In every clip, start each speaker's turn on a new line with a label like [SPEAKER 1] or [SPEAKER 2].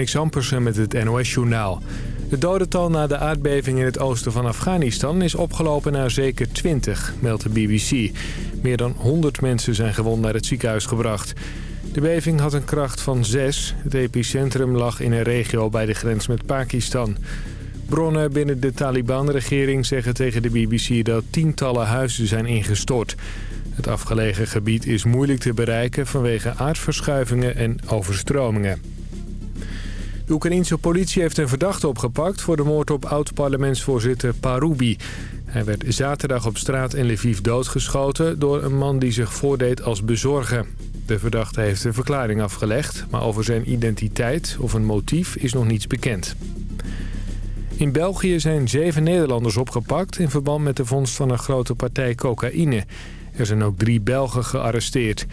[SPEAKER 1] Niks Ampersen met het NOS-journaal. Het dodental na de aardbeving in het oosten van Afghanistan is opgelopen naar zeker 20, meldt de BBC. Meer dan 100 mensen zijn gewond naar het ziekenhuis gebracht. De beving had een kracht van 6. Het epicentrum lag in een regio bij de grens met Pakistan. Bronnen binnen de Taliban-regering zeggen tegen de BBC dat tientallen huizen zijn ingestort. Het afgelegen gebied is moeilijk te bereiken vanwege aardverschuivingen en overstromingen. De Oekraïense politie heeft een verdachte opgepakt voor de moord op oud-parlementsvoorzitter Parubi. Hij werd zaterdag op straat in Lviv doodgeschoten door een man die zich voordeed als bezorger. De verdachte heeft een verklaring afgelegd, maar over zijn identiteit of een motief is nog niets bekend. In België zijn zeven Nederlanders opgepakt in verband met de vondst van een grote partij cocaïne. Er zijn ook drie Belgen gearresteerd.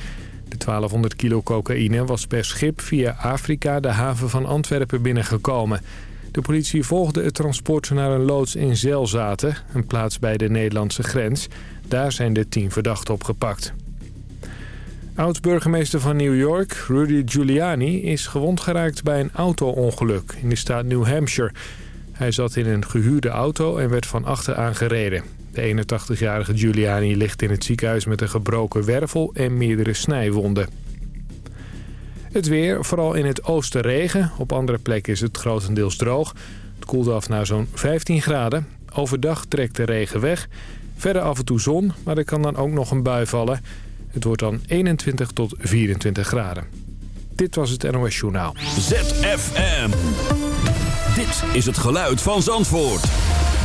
[SPEAKER 1] De 1200 kilo cocaïne was per schip via Afrika de haven van Antwerpen binnengekomen. De politie volgde het transport naar een loods in Zelzaten, een plaats bij de Nederlandse grens. Daar zijn de tien verdachten opgepakt. Oud-burgemeester van New York, Rudy Giuliani, is gewond geraakt bij een auto-ongeluk in de staat New Hampshire. Hij zat in een gehuurde auto en werd van achter aangereden. De 81-jarige Giuliani ligt in het ziekenhuis met een gebroken wervel en meerdere snijwonden. Het weer, vooral in het oosten regen. Op andere plekken is het grotendeels droog. Het koelt af naar zo'n 15 graden. Overdag trekt de regen weg. Verder af en toe zon, maar er kan dan ook nog een bui vallen. Het wordt dan 21 tot 24 graden. Dit was het NOS Journaal.
[SPEAKER 2] ZFM. Dit is het geluid van Zandvoort.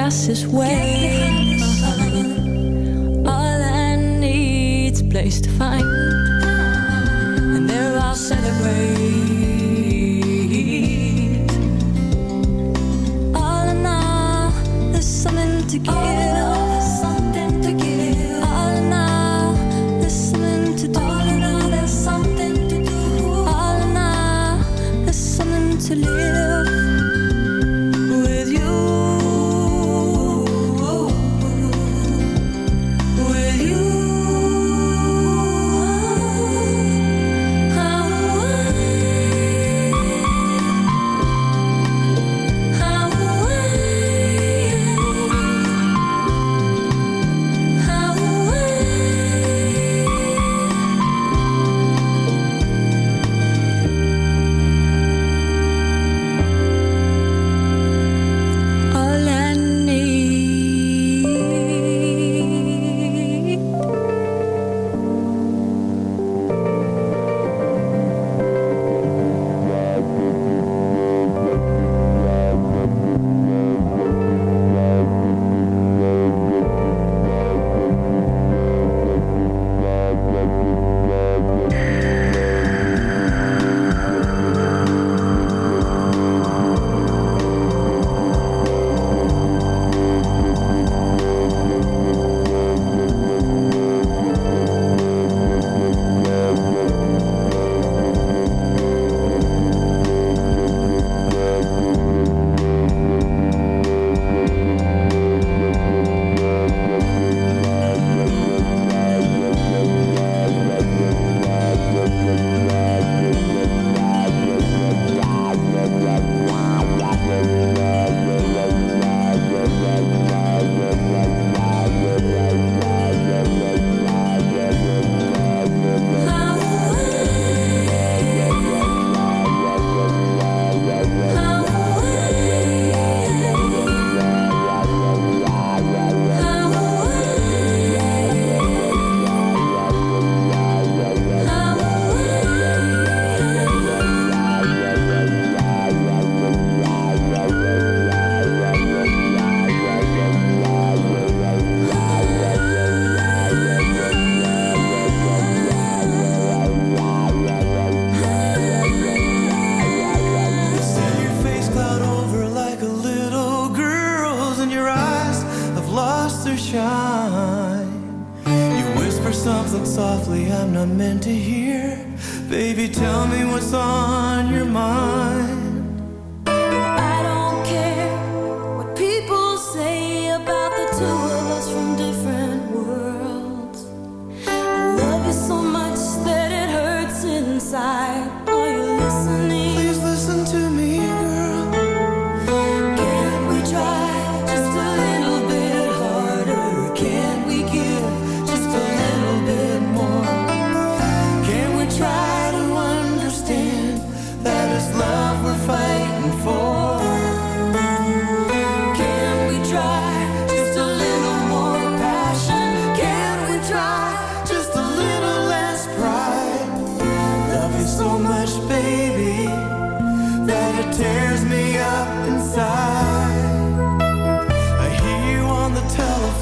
[SPEAKER 3] cast is way. All I need's
[SPEAKER 4] a place to find, and there I'll celebrate. All in all, there's
[SPEAKER 3] something to
[SPEAKER 4] give.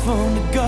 [SPEAKER 3] home to
[SPEAKER 5] go.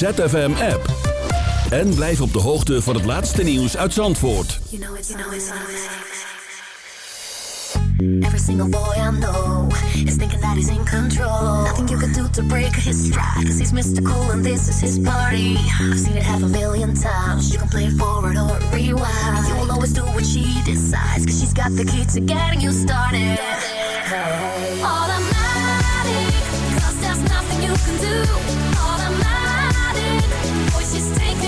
[SPEAKER 5] ZFM-app. En blijf op de hoogte van het laatste nieuws uit Zandvoort.
[SPEAKER 6] You know it's, you know it's, Every single boy I know is thinking that he's in control. Nothing you can do to break his stride, cause he's mystical and this is his party. I've seen it half a million times. You can play forward or rewind. You will always do what she decides, cause she's got the key to getting you started.
[SPEAKER 7] Automatic, cause there's nothing you can do.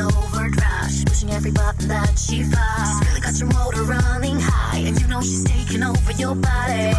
[SPEAKER 6] overdrive. pushing every button that she finds. Really got your motor running high, and you know she's taking over your body.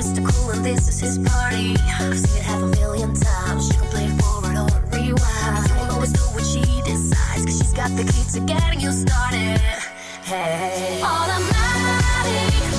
[SPEAKER 6] Mr. Cool, and this is his party. I've seen it half a million times. She can play forward or rewind. She will always do what she decides, cause she's got the key to getting you started. Hey,
[SPEAKER 7] automatic.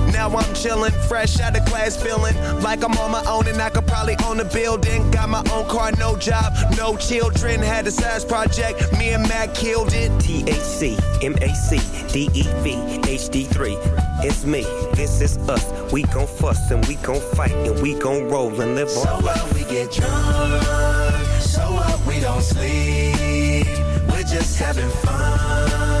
[SPEAKER 8] now I'm chillin', fresh out of class, feelin' like I'm on my own and I could probably own a building. Got my own car, no job, no children. Had a size project, me and Mac killed it.
[SPEAKER 9] T H C M A C 3 It's me, this is us. We gon' fuss and we gon' fight and we gon' roll and live on. So
[SPEAKER 10] what we get drunk, so what we don't sleep. We're just having fun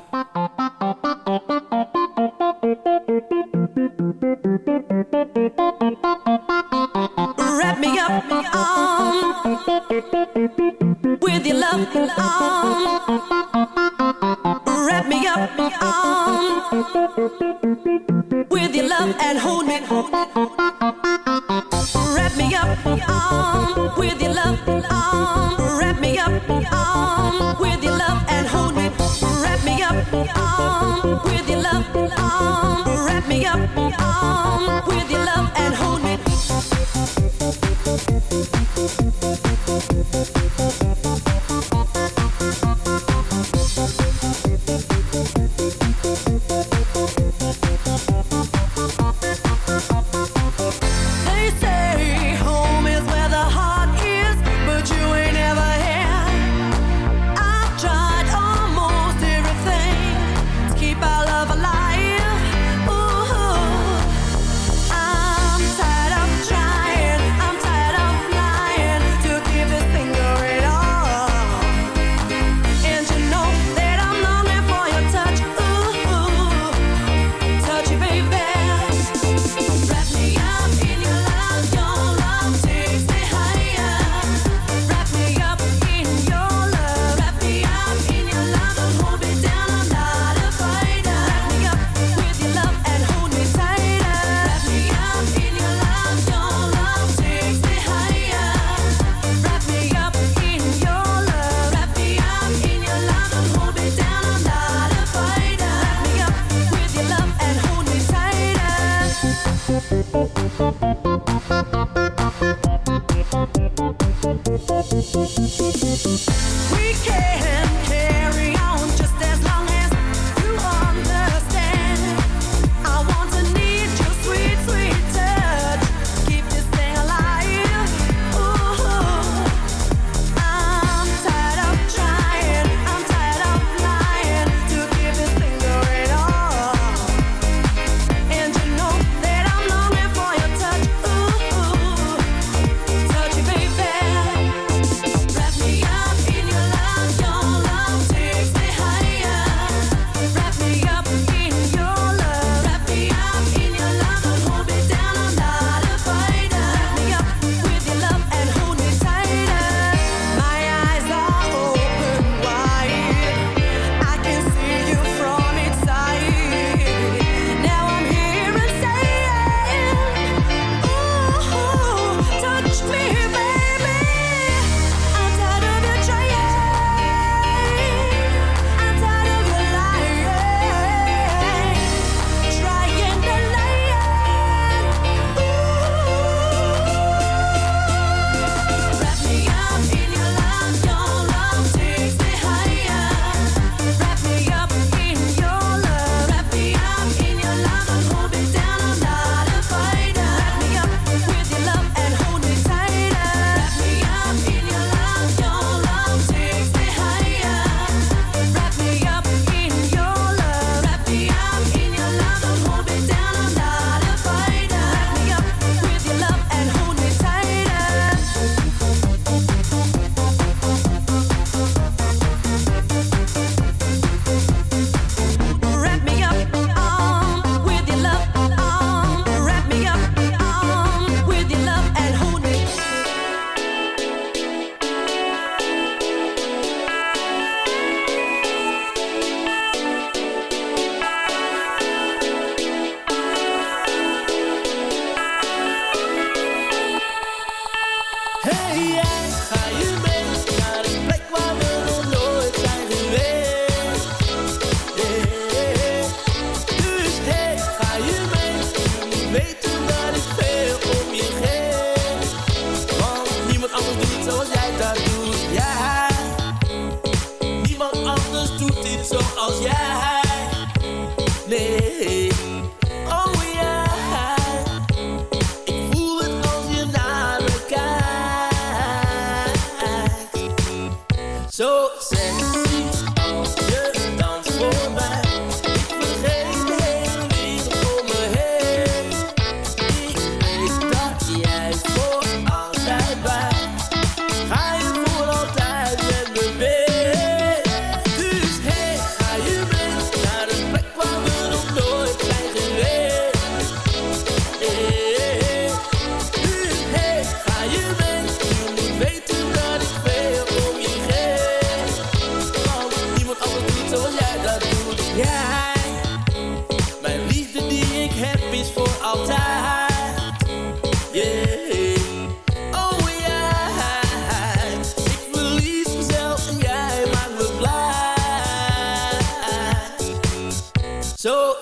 [SPEAKER 11] So